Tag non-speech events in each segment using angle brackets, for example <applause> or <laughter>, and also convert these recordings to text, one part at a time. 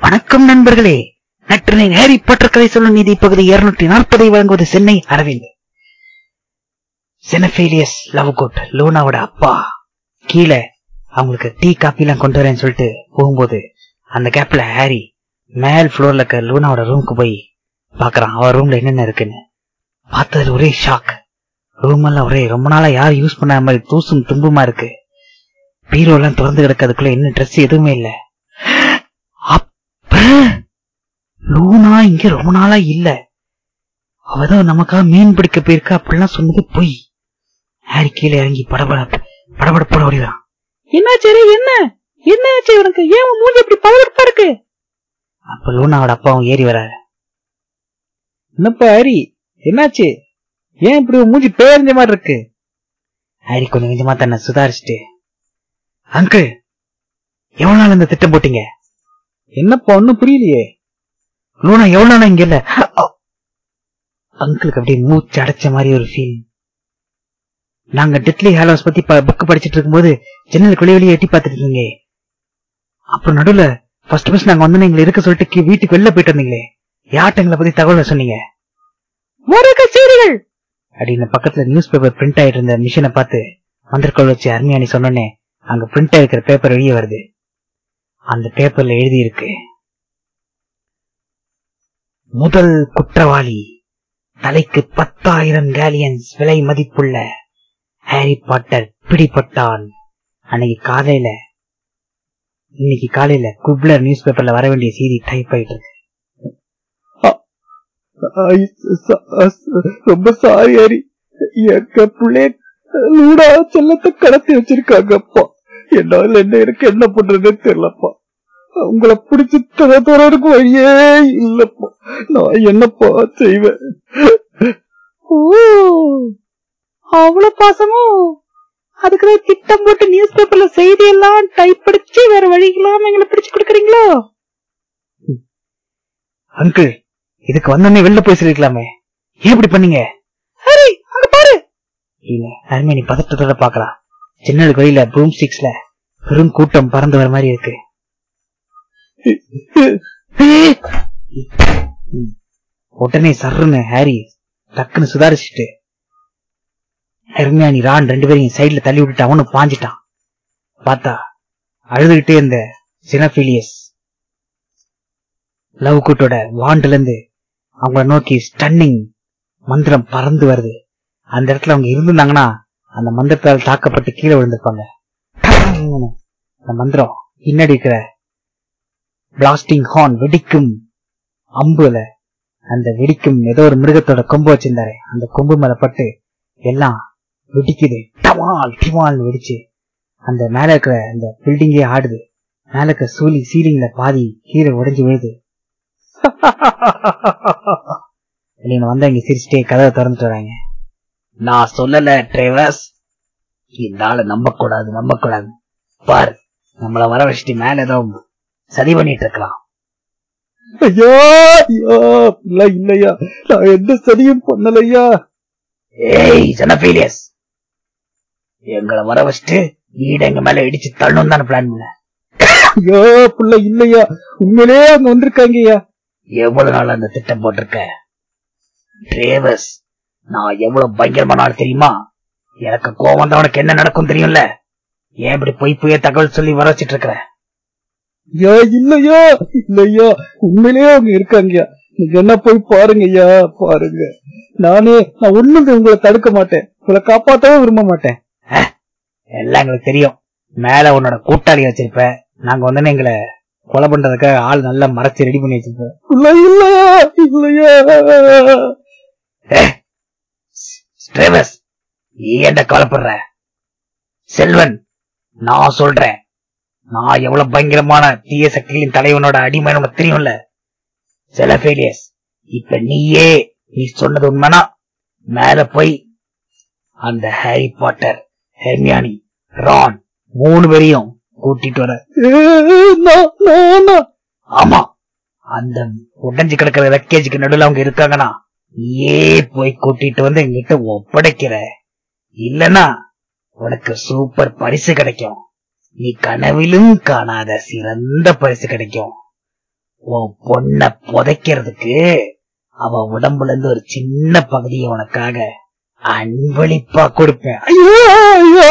வணக்கம் நண்பர்களே. நற்றினை Harry Potter கதை சொல்லும் நீதி பகுதி இருநூற்றி நாற்பதை வழங்குவது சென்னை அரவிந்த். செனஃபேலியஸ் லவ் கோட் லூனாவோட அப்பா. கீழே அவங்களுக்கு டீ காப்பி எல்லாம் கொண்டு வரேன்னு சொல்லிட்டு போகும்போது அந்த கேப்ல ஹாரி மேல் ஃப்ளோர்ல இருக்க லூனாவோட ரூமுக்கு போய் பாக்குறான் அவ ரூம்ல என்னென்ன இருக்குன்னு பார்த்ததுல ஒரே ஷாக் ரூம் எல்லாம் ஒரே ரொம்ப நாளா யாரும் யூஸ் பண்ணாத மாதிரி தூசும் தும்புமா இருக்கு. பீரோ எல்லாம் திறந்து கிடக்கிறதுக்குள்ள என்ன ட்ரெஸ் எதுவுமே இல்ல. லூனா இங்க ரொம்ப நாளா இல்ல. அவதான் நமக்காக மீன் பிடிக்க போயிருக்கா அப்படிலாம் சொன்னது பொய். ஹாரி கீழே இறங்கி படபட படபடப்பட ஓடிதான் என்னாச்சு ரே, என்ன? என்னாச்சு உனக்கு ஏன் மூஞ்சி இப்படி பதவிப்பா இருக்கு? அப்ப லூனாவோட அப்பாவும் ஏறி வராரு. என்னப்பா ஹரி என்னாச்சு? ஏன் இப்படி மூஞ்சி பேரஞ்ச மாதிரி இருக்கு? ஹாரி கொஞ்சம் கொஞ்சமா தன்னை சுதாரிச்சுட்டு அங்கிள் எவ்வளவு நாள் இந்த திட்டம் போட்டீங்க? என்னப்பா ஒன்னும் புரியலையே. லூனா எவ்வளவு இங்க இல்ல? அங்கிளுக்கு அப்படியே மூச்சு அடைச்ச மாதிரி ஒரு ஃபீல் நாங்க டெத்லி ஹாலோஸ் பத்தி புக் படிச்சிட்டு இருக்கும்போது ஜன்னலுக்கு வெளியே வெளியே எட்டி பார்த்துட்டு இருந்தீங்க அப்புறம் நடுவுல ஃபர்ஸ்ட் ஃபர்ஸ்ட் நாங்க வந்து எங்களை இருக்க சொல்லிட்டு வீட்டுக்கு வெளில போயிட்டு வந்தீங்களே. யார்ட்ட எங்களை பத்தி தகவல் சொன்னீங்க? செய்திகள் அப்படின்னு பக்கத்துல நியூஸ் பேப்பர் பிரிண்ட் ஆயிட்டு இருந்த மிஷினை பார்த்து மந்திரக்கோள் வச்சு அருமையானி சொன்னோன்னே அங்க பிரிண்ட் ஆயிருக்கிற பேப்பர் வெளியே வருது. அந்த பேப்பர்ல எழுதி இருக்கு முதல் குற்றவாளி. தலைக்கு பத்தாயிரம் கேலியன்ஸ் விலை மதிப்புள்ள ஹாரி பாட்டர் பிடிபட்டான். அன்னைக்கு காலையில இன்னைக்கு காலையில குப்லர் நியூஸ் பேப்பர்ல வர வேண்டிய செய்தி டைப் ஆயிட்டு இருக்கு. ரொம்ப சாரி ஹரி. எங்க பிள்ளை லூடா செல்லத்தை கடத்தி வச்சிருக்காங்கப்பா என்னால என்ன இருக்கு என்ன பண்றதுன்னு தெரியலப்பா. உங்களை பிடிச்சி தர தரக்கு வழியே இல்லப்பா நான் என்னப்பா செய்வேன்? ஓ அவ்வளவு பாசமோ? அதுக்குதான் திட்டம் போட்டு நியூஸ் பேப்பர்ல செய்தி எல்லாம் டைப் அடிச்சு வேற வழி இல்லாம எங்களை பிடிச்சு கொடுக்குறீங்களோ? அங்கிள் இதுக்கு வந்தோடனே வெளில போய் சொல்லிருக்கலாமே. ஏன் இப்படி பண்ணீங்க? ஹரி அங்க பாரு. இல்ல ஹர்மினி பதட்டத்தோட பாக்கலாம் ஜன்னலுக்கு வெளியில ப்ரூம் ஸ்டிக்ஸ்ல பெரும் கூட்டம் பறந்து வர மாதிரி இருக்கு. உடனே சர்ருன்னு ஹாரி டக்குன்னு சுதாரிச்சுட்டு ஹெர்மியானி ரான் ரெண்டு பேரையும் சைட்ல தள்ளி விட்டுட்டு அவனும் பாஞ்சிட்டான். பார்த்தா அழுதுகிட்டே இருந்த சினபிலியஸ் லவ் கூட்டோட வாண்டுல இருந்து அவங்கள நோக்கி ஸ்டன்னிங் மந்திரம் பறந்து வருது. அந்த இடத்துல அவங்க இருந்திருந்தாங்கன்னா அந்த மந்திரத்தால் தாக்கப்பட்டு கீழே விழுந்திருப்பாங்க. அந்த மந்திரம் பின்னாடி இருக்கிற பிளாஸ்டிங் ஹார்ன் வெடிக்கும் அம்புல அந்த வெடிக்கும் ஏதோ ஒரு மிருகத்தோட கொம்பு வச்சிருந்தாரு அந்த கொம்பு மேல பட்டு எல்லாம் வெடிக்குது. டமால் டிமால் வெடிச்சு அந்த மேல இருக்கிற அந்த பில்டிங்கே ஆடுது. மேல இருக்கிற சூலி சீலிங்ல பாதி கீழே உடைஞ்சு விழுது. <laughs> நீங்க வந்தா இங்க சிரிச்சுட்டே கதவை திறந்துட்டு வராங்க. நான் சொல்லல டிரைவர்ஸ் இந்த ஆளை நம்ப கூடாது நம்ப கூடாது பாரு நம்மள வர வச்சுட்டு மேல ஏதோ சதி பண்ணிட்டு இருக்கலாம் ஐயா ஐயா இல்ல இல்லையா. நான் எந்த சதியும் பண்ணலையா. ஏய் ஜனபீலியஸ். எங்களை வர வச்சுட்டு வீடு எங்க மேல இடிச்சு தள்ளணும் தானே பிளான் பண்ண. ஐயோ புள்ள இல்லையா. உண்மையிலே அங்க வந்திருக்காங்கய்யா. எவ்வளவு நாள் அந்த திட்டம் போட்டிருக்க? டிரைவர்ஸ் நான் எவ்வளவு பயங்கரமான ஆள் தெரியுமா? எனக்கு கோவம் வந்தா உனக்கு என்ன நடக்கும் தெரியும்ல? ஏன் இப்படி பொய் பொய்ய தகவல் சொல்லி வர வச்சிட்டு இருக்கிற? ஐயா இல்லையா? இல்லையா? உண்மையிலேயே அவங்க இருக்காங்கய்யா. நீங்க என்ன போய் பாருங்க ஐயா பாருங்க. நானே நான் ஒண்ணும் உங்களை தடுக்க மாட்டேன். உங்களை காப்பாத்தவே விரும்ப மாட்டேன். எல்லாம் எங்களுக்கு தெரியும். மேல உன்னோட கூட்டாளி வச்சிருப்ப நாங்க வந்து எங்களை கொலை பண்றதுக்காக ஆள் நல்லா மறைச்சு ரெடி பண்ணி வச்சிருப்ப இல்ல இல்லையா. இல்லையா நீ என்ன கவலைப்படுற? செல்வன் நான் சொல்றேன். நான் எவ்வளவு பயங்கரமான தீய சக்திகளின் தலைவனோட அடிமை உனக்கு தெரியும்ல? சில ஃபெயிலியர்ஸ் இப்ப நீயே நீ சொன்னது உண்மைனா மேல போய் அந்த ஹாரி பாட்டர் ஹெர்மியானி ரான் மூணு பேரையும் கூட்டிட்டு வர. ஆமா. அந்த உடைஞ்சு கிடக்கிற லக்கேஜுக்கு நடுவுல அவங்க இருக்காங்கன்னா நீயே போய் கூட்டிட்டு வந்து எங்கிட்ட ஒப்படைக்கிற. இல்லனா உனக்கு சூப்பர் பரிசு கிடைக்கும். நீ கனவிலும் காணாத சிறந்த பரிசு கிடைக்கும். உன் பொண்ண புதைக்கிறதுக்கு அவ உடம்புல இருந்து ஒரு சின்ன பகுதியை உனக்காக அன்பளிப்பா கொடுப்பேன். ஐயோ ஐயா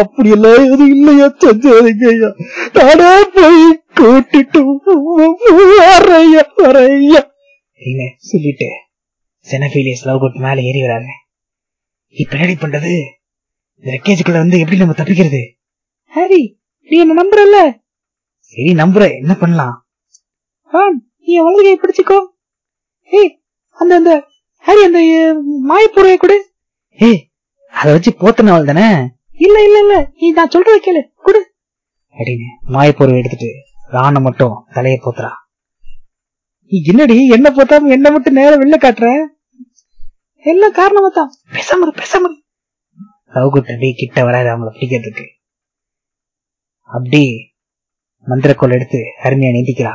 அப்படி எல்லாம் எதுவும் இல்லையா செஞ்சாதீங்க ஐயா நானே போய் கூட்டிட்டு வரையா வரையா நீங்க சொல்லிட்டு செனபீலியஸ் லவ் குட் மேல ஏறி வராங்க இப்ப என்னடி பண்றது இந்த ரெக்கேஜுக்குள்ள வந்து எப்படி நம்ம தப்பிக்கிறது? ஹாரி நீ என்ன நம்புறல்ல? சரி நம்புற என்ன பண்ணலாம்? நீ வலது கை பிடிச்சுக்கோ. ஏய் அந்த அந்த ஹாரி அந்த மாயப்பூரைய கொடு. ஏய் அத வச்சு போத்தனவள் தானே? இல்ல இல்ல இல்ல நீ நான் சொல்றத கேளு. கொடு. அப்படின்னு மாயப்பூர்வை எடுத்துட்டு ராண மட்டும் தலைய போத்துறா. நீ என்னடி என்ன போத்தாம என்ன மட்டும் நேரம் வெளில காட்டுற? எல்லாம் காரணமா தான் பேசாம பேசாம லவ்குட் அடி கிட்ட வராது அவங்கள பிடிக்கிறதுக்கு. அப்படி மந்திரக்கோல் எடுத்து அருமையா நீட்டிக்கிறா.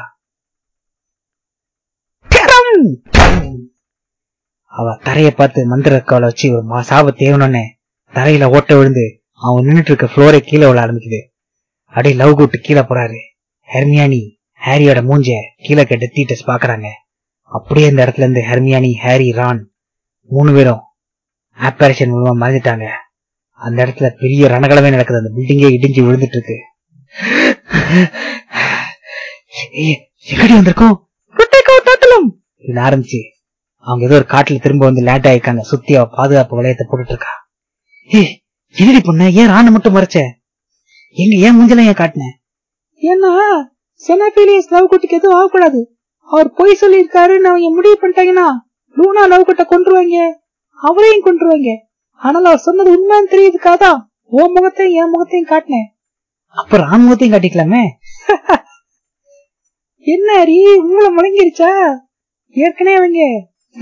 அவ தரைய பார்த்து மந்திரக்கோலை வச்சு ஒரு மா- சாபத்தை ஏவனோடனே தரையில ஓட்ட விழுந்து அவன் நின்னுட்டு இருக்க ஃப்ளோரை கீழே விழ ஆரம்பிக்குது. அப்படியே லவ் கூட்டு கீழே போறாரு. ஹெர்மியானி ஹாரியோட மூஞ்ச கீழே கட்டு தீட்டஸ் பாக்குறாங்க அப்படியே இந்த இடத்துல இருந்து ஹெர்மியானி ஹாரி ரான் மூணு பேரும் ஆப்பரேஷன் மூலமா மறைஞ்சிட்டாங்க. அந்த இடத்துல பெரிய ரணகலமே நடக்குது. அந்த பில்டிங்கே இடிஞ்சு விழுந்துட்டு இருக்கு எங்கடி வந்திருக்கோம்? குட்டைக்கோ தாத்தலும் இது ஆரம்பிச்சு? அவங்க ஏதோ ஒரு காட்டுல திரும்ப வந்து லேட் ஆயிருக்காங்க. சுத்தி அவ பாதுகாப்பு வளையத்தை போட்டுட்டு இருக்கா ஏய் என்னடி பொண்ணு? ஏன் ராண மட்டும் மறைச்ச? எங்க ஏன் மூஞ்சல ஏன் காட்டின? ஏன்னா செனாபீலியஸ் லவ் குட்டிக்கு எதுவும் ஆகக்கூடாது. அவர் பொய் சொல்லியிருக்காருன்னு அவங்க முடிவு பண்ணிட்டாங்கன்னா லூனா லவ் குட்ட கொண்டுருவாங்க அவரையும் கொண்டுருவாங்க ஆனால் அவர் சொன்னது உண்மைன்னு தெரியுதுக்காதான் உன் முகத்தையும் என் முகத்தையும் காட்டினேன். அப்ப ஆண் கட்டிக்கலாமே? காட்டிக்கலாமே என்ன ஹரி உங்களை முழங்கிருச்சா? ஏற்கனவே அவங்க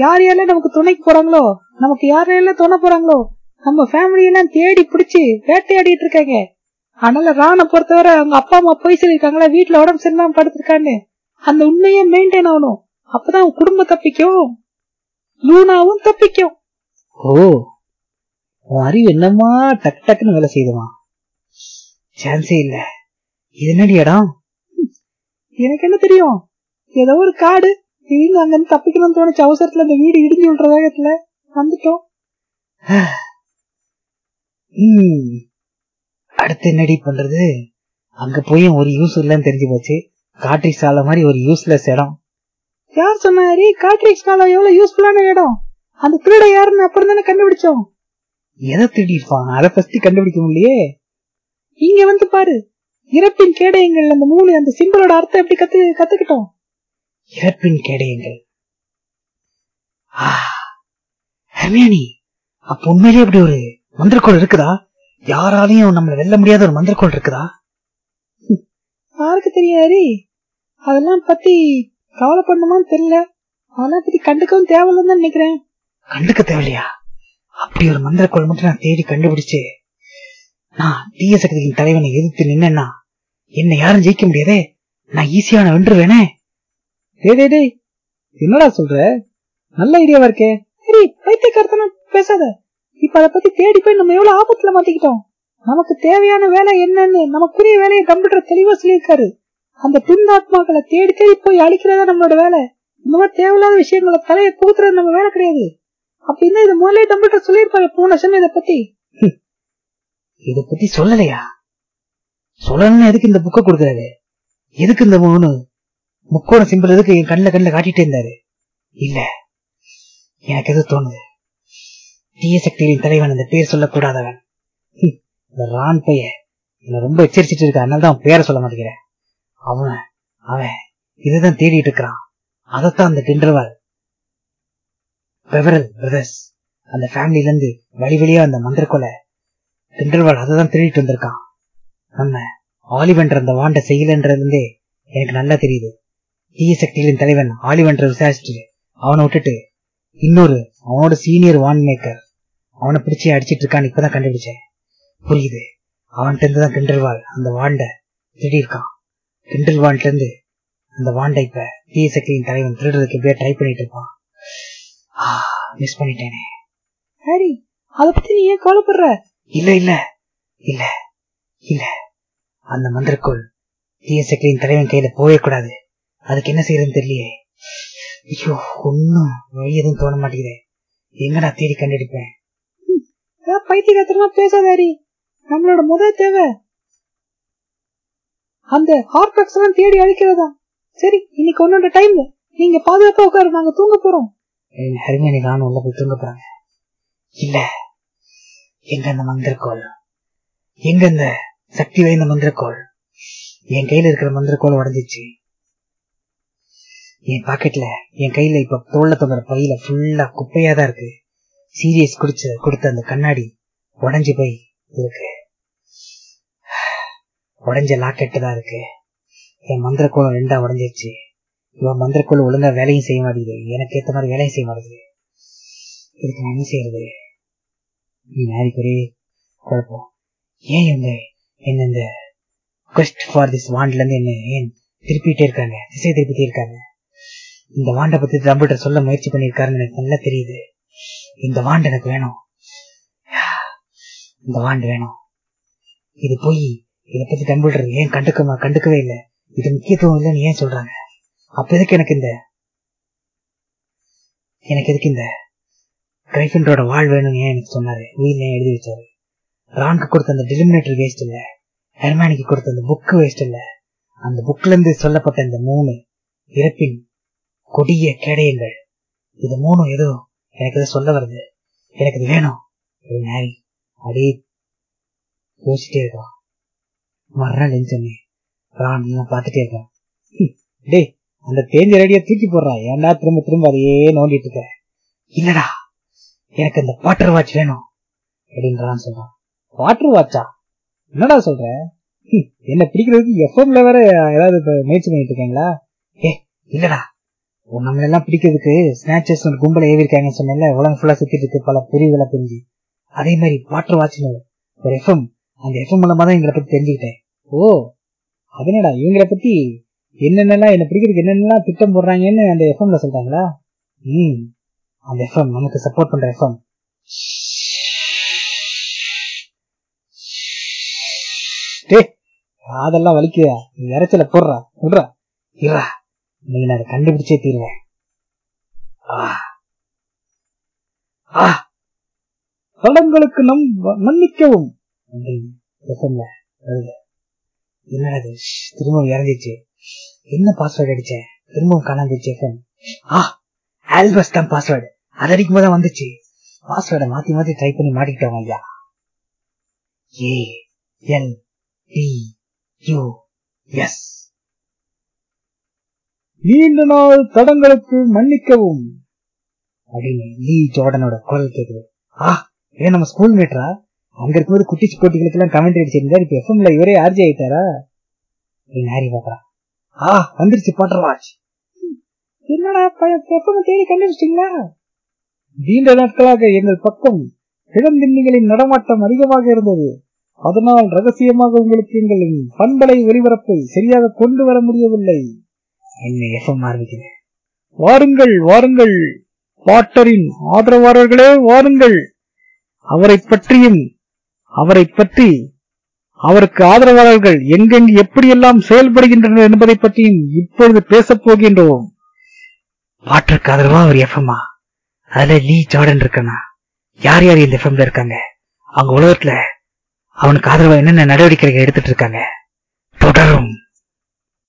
யார் யாரெல்லாம் நமக்கு துணைக்கு போறாங்களோ நமக்கு யாரெல்லாம் துணை போறாங்களோ நம்ம ஃபேமிலி எல்லாம் தேடி பிடிச்சி வேட்டையாடிட்டு இருக்காங்க. அதனால ராணை பொறுத்தவரை அவங்க அப்பா அம்மா போய் சொல்லிருக்காங்களா வீட்டுல உடம்பு சரியில்லாம படுத்திருக்கான்னு. அந்த உண்மையை மெயின்டைன் ஆகணும். அப்பதான் உன் குடும்பம் தப்பிக்கும். லூனாவும் தப்பிக்கும். ஓ அறிவு என்னமா டக் டக்குன்னு வேலை செய்யுதுமா? சான்ஸே இல்ல. இது என்னடி இடம்? எனக்கு என்ன தெரியும்? ஏதோ ஒரு காடு. திடீர்னு அங்க இருந்து தப்பிக்கணும்னு தோணுச்சு. அவசரத்துல அந்த வீடு இடிஞ்சு விடுற வேகத்துல வந்துட்டோம். அடுத்து என்னடி பண்றது? அங்க போய் ஒரு யூஸ் இல்லைன்னு தெரிஞ்சு போச்சு. காட்ரிக் சாலை மாதிரி ஒரு யூஸ்லெஸ் இடம். யார் சொன்னாரு காட்ரிக் சாலை எவ்வளவு யூஸ்ஃபுல்லான இடம்? அந்த திருட யாருன்னு அப்புறம் தானே கண்டுபிடிச்சோம். எதை திருடிருப்பான் அதை ஃபர்ஸ்ட் கண்டுபிடிக்க முடியலையே. இங்க வந்து பாரு. இறப்பின் கேடயங்கள் அந்த மூணு அந்த சிம்பிளோட அர்த்தம் எப்படி கத்து கத்துக்கிட்டோம்? இறப்பின் கேடயங்கள். ஹர்மியானி அப்ப உண்மையிலேயே அப்படி ஒரு மந்திரக்கோள் இருக்குதா? யாராலையும் நம்மள வெல்ல முடியாத ஒரு மந்திரக்கோள் இருக்குதா? யாருக்கு தெரியாது? அதெல்லாம் பத்தி கவலைப்படணுமான்னு தெரியல. அதெல்லாம் பத்தி கண்டுக்கவும் தேவையில்லைன்னு நினைக்கிறேன். கண்டுக்க தேவையில்லையா? அப்படி ஒரு மந்திரக்கோள் மட்டும் நான் தேடி கண்டுபிடிச்சு நான் தீய சக்தியின் தலைவனை எதிர்த்து நின்னா என்ன யாரும் ஜெயிக்க முடியாதே? நான் ஈஸியான வென்றுவேனே டேய் டேய் என்னடா சொல்ற? நல்ல ஐடியாவா இருக்கே. சரி பைத்தியக்காரத்தன பேசாத. இப்ப அத பத்தி தேடி போய் நம்ம எவ்வளவு ஆபத்துல மாட்டிக்கிட்டோம்? நமக்கு தேவையான வேலை என்னன்னு நமக்குரிய வேலையை கம்ப்யூட்டர் தெளிவா சொல்லியிருக்காரு. அந்த பின்னாத்மாக்களை தேடி தேடி போய் அழிக்கிறதா நம்மளோட வேலை. இந்த மாதிரி தேவையில்லாத விஷயங்களை தலையை புகுத்துறது நம்ம வேலை கிடையாது. அப்படின்னா இது முதலே கம்ப்யூட்டர் சொல்லியிருப்பாங்க போன வருஷம் இதை பத்தி? இத பத்தி சொல்லலையா? சொல்லணும்னு எதுக்கு இந்த புக்கை கொடுக்குறாரு? எதுக்கு இந்த மூணு முக்கோண சிம்பிள் எதுக்கு என் கண்ணுல கண்ணுல காட்டிட்டே இருந்தாரு? இல்ல எனக்கு எது தோணுது? தீய சக்திகளின் தலைவன் அந்த பேர் சொல்லக்கூடாதவன். இந்த ரான் பைய என்ன ரொம்ப எச்சரிச்சிட்டு இருக்க அதனால தான் பேரை சொல்ல மாட்டேங்கிறேன். அவன் அவன் இதுதான் தேடிட்டு இருக்கிறான். அதைத்தான் அந்த கிண்டர்வால் பெவரல் பிரதர்ஸ் அந்த ஃபேமிலில இருந்து வழி வழியா அந்த மந்திரக்கொலை கிண்டர்வால் அதை தான் திருடிட்டு வந்திருக்கான். நம்ம ஆலிவென்ற அந்த வாண்ட செய்யலன்றதுலே எனக்கு நல்லா தெரியுது. தீய சக்திகளின் தலைவன் ஆலிவென்ற விசாரிச்சுட்டு அவனை விட்டுட்டு இன்னொரு அவனோட சீனியர் வான் மேக்கர் அவனை பிடிச்சி அடிச்சிட்டு இருக்கான்னு இப்பதான் கண்டுபிடிச்சேன். புரியுது. அவன்கிட்ட இருந்து தான் கிண்டல்வால் அந்த வாண்ட திருடியிருக்கான். கிண்டல்வான்ல இருந்து அந்த வாண்டை இப்ப தீய சக்தியின் தலைவன் திருடுறதுக்கு எப்படியா ட்ரை பண்ணிட்டு இருப்பான். மிஸ் பண்ணிட்டேனே. ஹரி அத பத்தி நீ ஏன் கவலைப்படுற? இல்ல இல்ல இல்ல இல்ல. அந்த மந்திரக்குள் தீய சக்தியின் தலைவன் கையில போகவே கூடாது. அதுக்கு என்ன செய்யறதுன்னு தெரியலையே. ஐயோ ஒன்னும் வழி எதுவும் தோண மாட்டேங்குதே. எங்கடா தேடி கண்டுபிடிப்பேன்? பைத்தியகாரத்தனமா பேசாதாரி நம்மளோட முதல் தேவை. அந்த ஹார்பெக்ஸ் எல்லாம் தேடி அழிக்கிறதா? சரி இன்னைக்கு ஒன்னோட டைம் நீங்க பாதுகாப்பா உட்காரு நாங்க தூங்க போறோம். ஹரிமணி நானும் உள்ள போய் தூங்க போறாங்க. இல்ல எங்க அந்த மந்திரக்கோள்? எங்க அந்த சக்தி வாய்ந்த மந்திரக்கோள்? என் கையில இருக்கிற மந்திரக்கோள் உடஞ்சிச்சு. என் பாக்கெட்ல என் கையில இப்ப தோல்ல தொங்குற பையில ஃபுல்லா குப்பையா தான் இருக்கு சீரியஸ் குடிச்ச கொடுத்த அந்த கண்ணாடி உடஞ்சு போய் இருக்கு. உடஞ்ச லாக்கெட்டு தான் இருக்கு. என் மந்திரக்கோளம் ரெண்டா உடஞ்சிருச்சு. இவன் மந்திரக்கோள் ஒழுங்கா வேலையும் செய்ய மாட்டேங்குது. எனக்கு ஏத்த மாதிரி வேலையும் செய்ய மாட்டேங்குது. இதுக்கு நான் என்ன செய்யறது? நீ நாளைக்கு ஒரே குழப்பம். ஏன் இவங்க என்ன இந்த கொஸ்ட் ஃபார் திஸ் வாண்ட்ல இருந்து என்ன ஏன் திருப்பிட்டே இருக்காங்க? திசை திருப்பிட்டே இருக்காங்க. இந்த வாண்டை பத்தி டம்பிள்டர் சொல்ல முயற்சி பண்ணிருக்காருன்னு எனக்கு நல்லா தெரியுது. இந்த வாண்டு எனக்கு வேணும். இந்த வாண்டு வேணும். இது போய் இதை பத்தி டம்பிள்டர் ஏன் கண்டுக்க கண்டுக்கவே இல்லை. இது முக்கியத்துவம் இல்லைன்னு ஏன் சொல்றாங்க? அப்ப எதுக்கு எனக்கு இந்த எனக்கு எதுக்கு இந்த கிரைஃபண்டரோட வாழ் வேணும்னு ஏன் எனக்கு சொன்னாரு? வீல் ஏன் எழுதி வச்சாரு. ரான்க்கு கொடுத்த அந்த டிலிமினேட்டர் வேஸ்ட் இல்ல. ஹெர்மானிக்கு கொடுத்த அந்த புக் வேஸ்ட் இல்ல. அந்த புக்ல இருந்து சொல்லப்பட்ட இந்த மூணு இறப்பின் கொடிய கேடயங்கள். இது மூணும் ஏதோ எனக்கு இதை சொல்ல வருது. எனக்கு இது வேணும். நாய் அப்படியே யோசிச்சுட்டே இருக்கான். மறுநாள் எஞ்சோன்னே ரான் பார்த்துட்டே இருக்கான். டேய் அந்த தேஞ்ச ரெடியா தூக்கி போடுறான் ஏன்டா திரும்ப திரும்ப அதையே நோண்டிட்டு இருக்க? இல்லடா. எனக்கு இந்த வாட்டர் வாட்ச் வேணும் அப்படின்றான் சொல்றான். வாட்டர் வாட்சா என்னடா சொல்ற? என்ன பிடிக்கிறதுக்கு எஃப்எம்ல வேற ஏதாவது முயற்சி பண்ணிட்டு இருக்கீங்களா? ஏ இல்லடா. நம்மள எல்லாம் பிடிக்கிறதுக்கு ஸ்னாச்சஸ் ஒரு கும்பல ஏவி இருக்காங்கன்னு சொன்னேன்ல உலகம் ஃபுல்லா சுத்திட்டு இருக்கு பல பிரிவுகளை பிரிஞ்சு. அதே மாதிரி வாட்டர் வாட்ச்னு ஒரு எஃப்எம் அந்த எஃப்எம் மூலமா தான் எங்களை பத்தி தெரிஞ்சுக்கிட்டேன். ஓ அதனடா இவங்களை பத்தி என்னென்னலாம் என்ன பிடிக்கிறதுக்கு என்னென்னலாம் திட்டம் போடுறாங்கன்னு அந்த எஃப்எம்ல சொல்றாங்களா? ம். அந்த எஃப்எம் நமக்கு சப்போர்ட் பண்ற எஃப்எம் அதெல்லாம் வலிக்குதா. நீ இறைச்சல போடுறா விடுறா. இரா நீ நான் அதை கண்டுபிடிச்சே தீருவேன். படங்களுக்கு நம் மன்னிக்கவும். எஃப்எம்ல வருது என்னடா திரும்பவும் இறந்துச்சு என்ன பாஸ்வேர்டு அடிச்சேன் திரும்பவும் காணாந்துச்சு எஃப்எம் ஆ. ஆல்பஸ் தான் பாஸ்வேர்டு அது அடிக்கும் போது வந்துச்சு. பாஸ்வேர்டை மாத்தி மாத்தி ட்ரை பண்ணி மாட்டிக்கிட்டோம் ஐயா. A L P U S நீண்ட நாள் தடங்களுக்கு மன்னிக்கவும். அப்படின்னு லீ ஜோர்டனோட குரல் கேக்குது. ஆ ஏன் நம்ம ஸ்கூல் மேட்ரா அங்க இருக்கும்போது குட்டிச்சு போட்டிகளுக்கு எல்லாம் கமெண்ட் அடிச்சிருந்தாரு இப்ப எஃப்எம்ல இவரே ஆர்ஜி ஆயிட்டாரா? அப்படின்னு ஹாரி பாக்குறான் ஆ வந்துருச்சு பாட்டர் வாட்ச் என்னடா எப்பவும் தேடி கண்டுபிடிச்சிங்களா நீண்ட நாட்களாக எங்கள் பக்கம் இளந்தின்னிகளின் நடமாட்டம் அதிகமாக இருந்தது. அதனால் ரகசியமாக உங்களுக்கு எங்களின் பண்பலை ஒலிபரப்பை சரியாக கொண்டு வர முடியவில்லை. வாருங்கள் வாருங்கள். வாட்டரின் ஆதரவாளர்களே வாருங்கள். அவரை பற்றியும் அவரை பற்றி அவருக்கு ஆதரவாளர்கள் எங்கெங்கு எப்படியெல்லாம் செயல்படுகின்றனர் என்பதை பற்றியும் இப்பொழுது பேசப் போகின்றோம். வாட்டருக்கு ஆதரவா ஒரு எஃப்எம்மா அதுல லீ ஜார்டன் இருக்கனா? யார் யார் இந்த எஃப்எம்ல இருக்காங்க? அவங்க உலகத்துல அவனுக்கு ஆதரவா என்னென்ன நடவடிக்கைகள் எடுத்துட்டு இருக்காங்க? தொடரும்.